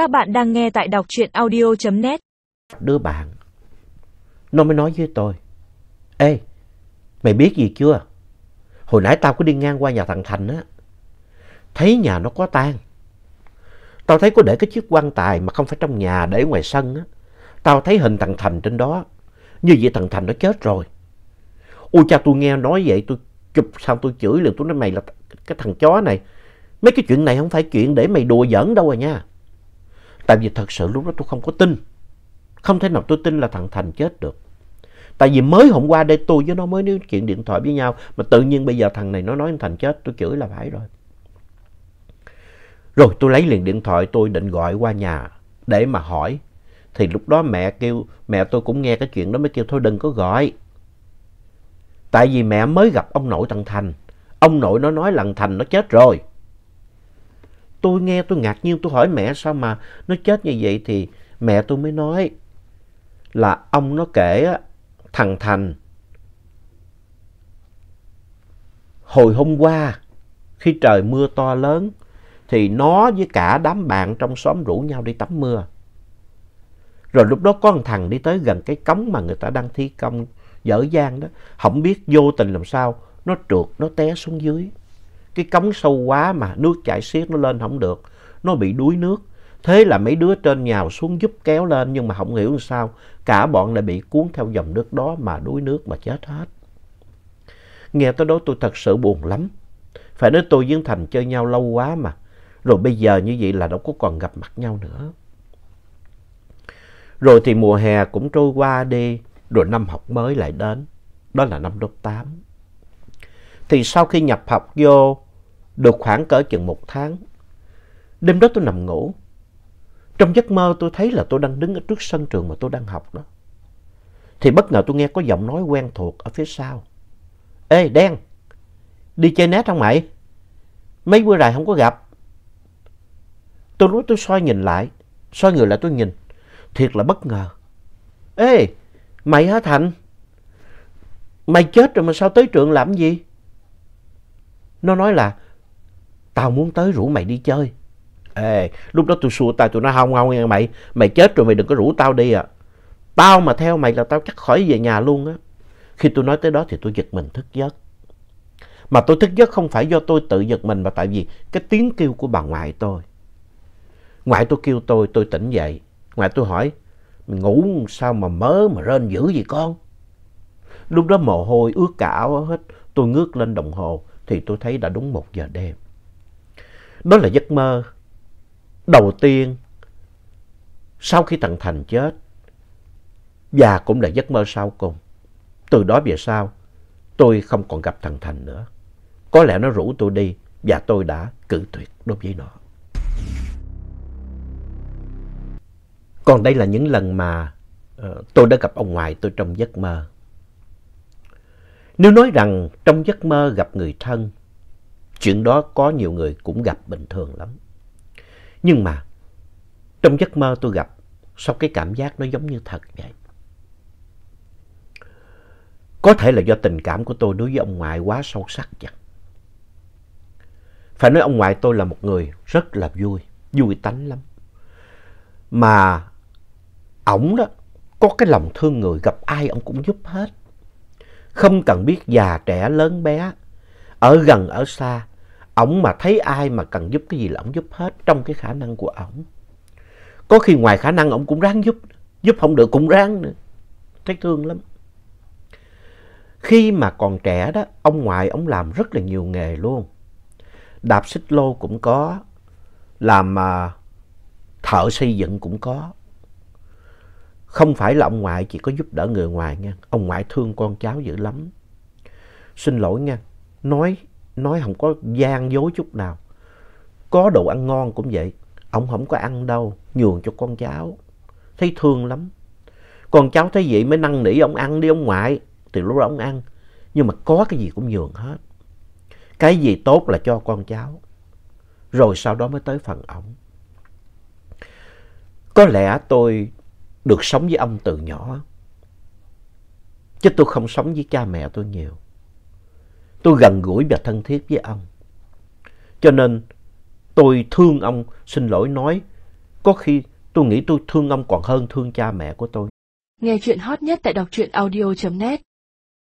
Các bạn đang nghe tại đọc truyện audio.net. Đứa bạn, nó mới nói với tôi, Ê, mày biết gì chưa? Hồi nãy tao có đi ngang qua nhà thằng Thành á, thấy nhà nó có tang. Tao thấy có để cái chiếc quan tài mà không phải trong nhà, để ngoài sân á. Tao thấy hình thằng Thành trên đó, như vậy thằng Thành nó chết rồi. Ôi cha tôi nghe nói vậy, tôi chụp sao tôi chửi liền, tôi nói mày là cái thằng chó này. Mấy cái chuyện này không phải chuyện để mày đùa giỡn đâu à nha. Tại vì thật sự lúc đó tôi không có tin. Không thể nào tôi tin là thằng Thành chết được. Tại vì mới hôm qua đây tôi với nó mới nói chuyện điện thoại với nhau. Mà tự nhiên bây giờ thằng này nó nói thằng Thành chết tôi chửi là phải rồi. Rồi tôi lấy liền điện thoại tôi định gọi qua nhà để mà hỏi. Thì lúc đó mẹ kêu, mẹ tôi cũng nghe cái chuyện đó mới kêu thôi đừng có gọi. Tại vì mẹ mới gặp ông nội thằng Thành. Ông nội nó nói là thằng Thành nó chết rồi. Tôi nghe tôi ngạc nhiên tôi hỏi mẹ sao mà nó chết như vậy thì mẹ tôi mới nói là ông nó kể á, thằng Thành hồi hôm qua khi trời mưa to lớn thì nó với cả đám bạn trong xóm rủ nhau đi tắm mưa. Rồi lúc đó có một thằng đi tới gần cái cống mà người ta đang thi công dở dang đó. Không biết vô tình làm sao nó trượt, nó té xuống dưới. Cái cống sâu quá mà nước chảy xiết nó lên không được. Nó bị đuối nước. Thế là mấy đứa trên nhào xuống giúp kéo lên, nhưng mà không hiểu sao. Cả bọn lại bị cuốn theo dòng nước đó mà đuối nước mà chết hết. Nghe tới đó tôi thật sự buồn lắm. Phải nói tôi với Thành chơi nhau lâu quá mà. Rồi bây giờ như vậy là đâu có còn gặp mặt nhau nữa. Rồi thì mùa hè cũng trôi qua đi. Rồi năm học mới lại đến. Đó là năm lớp tám thì sau khi nhập học vô được khoảng cỡ chừng một tháng. Đêm đó tôi nằm ngủ. Trong giấc mơ tôi thấy là tôi đang đứng ở trước sân trường mà tôi đang học đó. Thì bất ngờ tôi nghe có giọng nói quen thuộc ở phía sau. Ê Đen, đi chơi nét không mày? Mấy bữa rày không có gặp. Tôi nói tôi soi nhìn lại, soi người lại tôi nhìn. Thiệt là bất ngờ. Ê, mày hả Thành? Mày chết rồi mà sao tới trường làm gì? Nó nói là tao muốn tới rủ mày đi chơi. Ê, lúc đó tôi xua tay tôi nói không không nghe mày, mày chết rồi mày đừng có rủ tao đi à. Tao mà theo mày là tao chắc khỏi về nhà luôn á. Khi tôi nói tới đó thì tôi giật mình thức giấc. Mà tôi thức giấc không phải do tôi tự giật mình mà tại vì cái tiếng kêu của bà ngoại tôi. Ngoại tôi kêu tôi, tôi tỉnh dậy. Ngoại tôi hỏi, mày ngủ sao mà mớ mà rên dữ vậy con? Lúc đó mồ hôi ướt cả áo hết, tôi ngước lên đồng hồ thì tôi thấy đã đúng một giờ đêm. Đó là giấc mơ đầu tiên sau khi thằng Thành chết và cũng là giấc mơ sau cùng. Từ đó về sau tôi không còn gặp thằng Thành nữa. Có lẽ nó rủ tôi đi và tôi đã cự tuyệt đối với nó. Còn đây là những lần mà uh, tôi đã gặp ông ngoại tôi trong giấc mơ. Nếu nói rằng trong giấc mơ gặp người thân, chuyện đó có nhiều người cũng gặp bình thường lắm. Nhưng mà trong giấc mơ tôi gặp, sao cái cảm giác nó giống như thật vậy? Có thể là do tình cảm của tôi đối với ông ngoại quá sâu sắc chẳng. Phải nói ông ngoại tôi là một người rất là vui, vui tánh lắm. Mà ổng đó có cái lòng thương người, gặp ai ổng cũng giúp hết. Không cần biết già trẻ lớn bé, ở gần ở xa, ổng mà thấy ai mà cần giúp cái gì là ổng giúp hết trong cái khả năng của ổng. Có khi ngoài khả năng ổng cũng ráng giúp, giúp không được cũng ráng nữa. Thấy thương lắm. Khi mà còn trẻ đó, ông ngoại ổng làm rất là nhiều nghề luôn. Đạp xích lô cũng có, làm à, thợ xây dựng cũng có. Không phải là ông ngoại chỉ có giúp đỡ người ngoài nha. Ông ngoại thương con cháu dữ lắm. Xin lỗi nha, nói nói không có gian dối chút nào. Có đồ ăn ngon cũng vậy, ông không có ăn đâu, nhường cho con cháu. Thấy thương lắm. Con cháu thấy vậy mới năn nỉ ông ăn đi ông ngoại, thì lúc đó ông ăn. Nhưng mà có cái gì cũng nhường hết. Cái gì tốt là cho con cháu. Rồi sau đó mới tới phần ông. Có lẽ tôi được sống với ông từ nhỏ. Chứ tôi không sống với cha mẹ tôi nhiều. Tôi gần gũi và thân thiết với ông. Cho nên tôi thương ông, xin lỗi nói, Có khi tôi nghĩ tôi thương ông còn hơn thương cha mẹ của tôi. Nghe chuyện hot nhất tại đọc truyện audio.net